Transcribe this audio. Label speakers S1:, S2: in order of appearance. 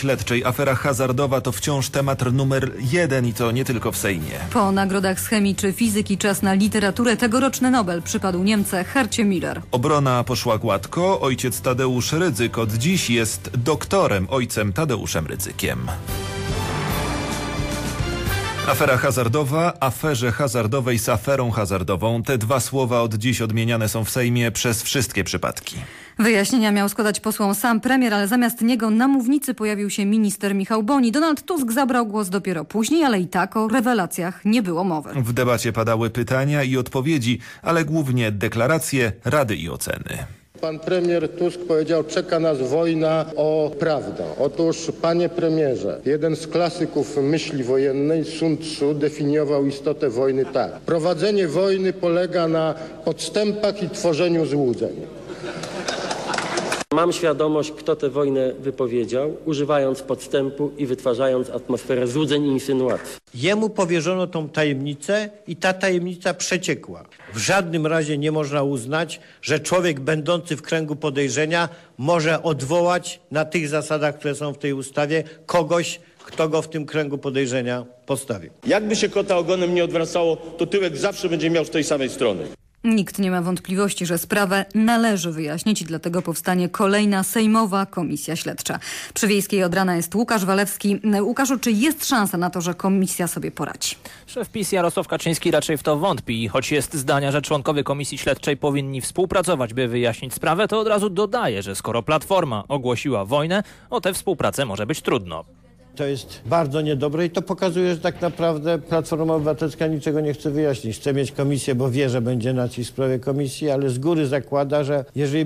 S1: Śledczej afera hazardowa to wciąż temat numer jeden i to nie tylko w Sejmie.
S2: Po nagrodach z chemii czy fizyki czas na literaturę tegoroczny Nobel przypadł Niemce Hercie Miller.
S1: Obrona poszła gładko. Ojciec Tadeusz Rydzyk od dziś jest doktorem, ojcem Tadeuszem Rydzykiem. Afera hazardowa, aferze hazardowej z aferą hazardową. Te dwa słowa od dziś odmieniane są w Sejmie przez wszystkie przypadki.
S2: Wyjaśnienia miał składać posłom sam premier, ale zamiast niego na mównicy pojawił się minister Michał Boni. Donald Tusk zabrał głos dopiero później, ale i tak o rewelacjach nie było mowy.
S1: W debacie padały pytania i odpowiedzi, ale głównie deklaracje, rady i oceny.
S3: Pan premier Tusk powiedział, czeka nas wojna o prawdę. Otóż, panie premierze, jeden z klasyków myśli wojennej, Sun Tzu, definiował istotę wojny tak. Prowadzenie wojny polega na podstępach i tworzeniu złudzeń.
S4: Mam świadomość, kto tę wojnę wypowiedział, używając podstępu i wytwarzając atmosferę złudzeń i insynuacji.
S5: Jemu powierzono tą tajemnicę i ta tajemnica przeciekła. W żadnym razie nie można uznać, że człowiek będący w kręgu podejrzenia może odwołać na tych zasadach, które są w tej ustawie, kogoś, kto go w tym kręgu podejrzenia postawił.
S6: Jakby się kota ogonem nie odwracało, to tyłek zawsze będzie miał z tej samej strony.
S2: Nikt nie ma wątpliwości, że sprawę należy wyjaśnić i dlatego powstanie kolejna sejmowa komisja śledcza. Przy Wiejskiej od rana jest Łukasz Walewski. Łukaszu, czy jest szansa na to, że komisja sobie poradzi?
S7: Szef PiS Jarosław Kaczyński raczej w to wątpi. Choć jest zdania, że członkowie komisji śledczej powinni współpracować, by wyjaśnić sprawę, to od razu dodaje, że skoro Platforma ogłosiła wojnę, o tę współpracę może być trudno.
S5: To jest bardzo niedobre i to pokazuje, że tak naprawdę Platforma Obywatelska niczego nie chce wyjaśnić. Chce mieć komisję, bo wie, że będzie nacisk w sprawie komisji, ale z góry zakłada, że jeżeli